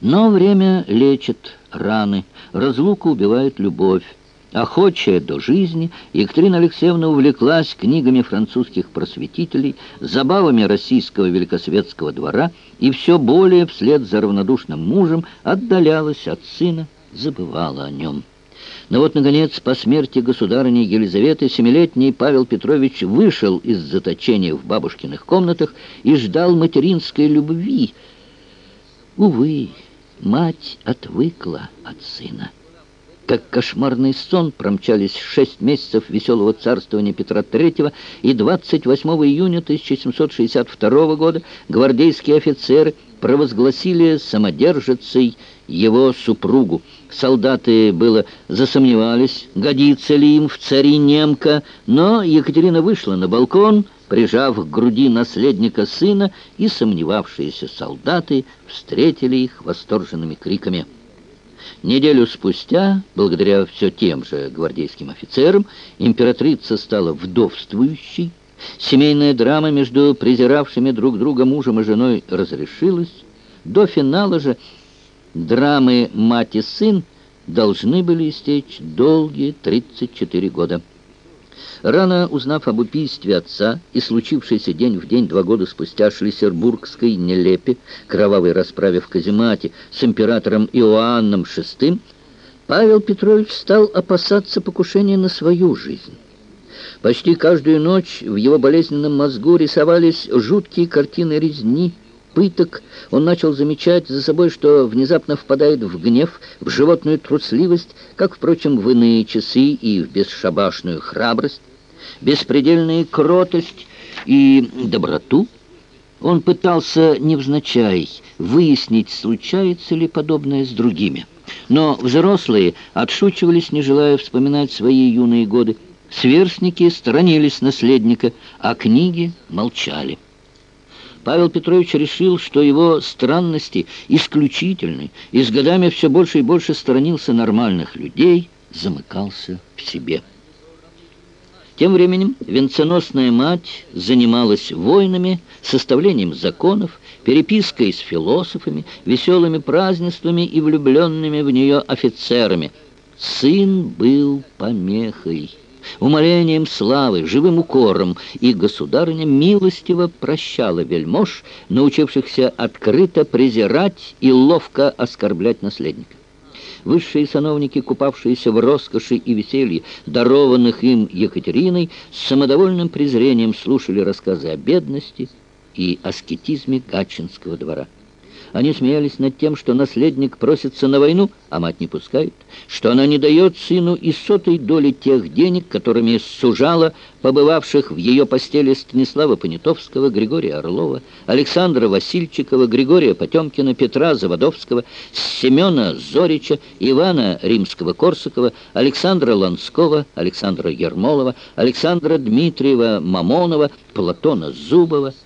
Но время лечит раны, разлука убивает любовь. Охочая до жизни, Екатерина Алексеевна увлеклась книгами французских просветителей, забавами российского великосветского двора и все более вслед за равнодушным мужем отдалялась от сына, забывала о нем. Но вот, наконец, по смерти государыни Елизаветы семилетний Павел Петрович вышел из заточения в бабушкиных комнатах и ждал материнской любви. Увы, мать отвыкла от сына. Как кошмарный сон промчались шесть месяцев веселого царствования Петра III, и 28 июня 1762 года гвардейские офицеры провозгласили самодержицей его супругу. Солдаты было засомневались, годится ли им в цари немка, но Екатерина вышла на балкон, прижав к груди наследника сына, и сомневавшиеся солдаты встретили их восторженными криками. Неделю спустя, благодаря все тем же гвардейским офицерам, императрица стала вдовствующей, семейная драма между презиравшими друг друга мужем и женой разрешилась, до финала же драмы «Мать и сын» должны были истечь долгие 34 года. Рано узнав об убийстве отца и случившийся день в день два года спустя шлиссербургской нелепе, кровавой расправе в Каземате с императором Иоанном VI, Павел Петрович стал опасаться покушения на свою жизнь. Почти каждую ночь в его болезненном мозгу рисовались жуткие картины резни, пыток, он начал замечать за собой, что внезапно впадает в гнев, в животную трусливость, как, впрочем, в иные часы и в бесшабашную храбрость, беспредельную кротость и доброту. Он пытался невзначай выяснить, случается ли подобное с другими. Но взрослые отшучивались, не желая вспоминать свои юные годы. Сверстники сторонились наследника, а книги молчали. Павел Петрович решил, что его странности исключительны, и с годами все больше и больше сторонился нормальных людей, замыкался в себе. Тем временем венценосная мать занималась войнами, составлением законов, перепиской с философами, веселыми празднествами и влюбленными в нее офицерами. Сын был помехой умолением славы, живым укором, и государыня милостиво прощала вельмож, научившихся открыто презирать и ловко оскорблять наследника. Высшие сановники, купавшиеся в роскоши и веселье, дарованных им Екатериной, с самодовольным презрением слушали рассказы о бедности и аскетизме Гатчинского двора. Они смеялись над тем, что наследник просится на войну, а мать не пускает, что она не дает сыну и сотой доли тех денег, которыми сужала побывавших в ее постели Станислава Понятовского, Григория Орлова, Александра Васильчикова, Григория Потемкина, Петра Заводовского, Семена Зорича, Ивана Римского-Корсакова, Александра Ланского, Александра Ермолова, Александра Дмитриева Мамонова, Платона Зубова –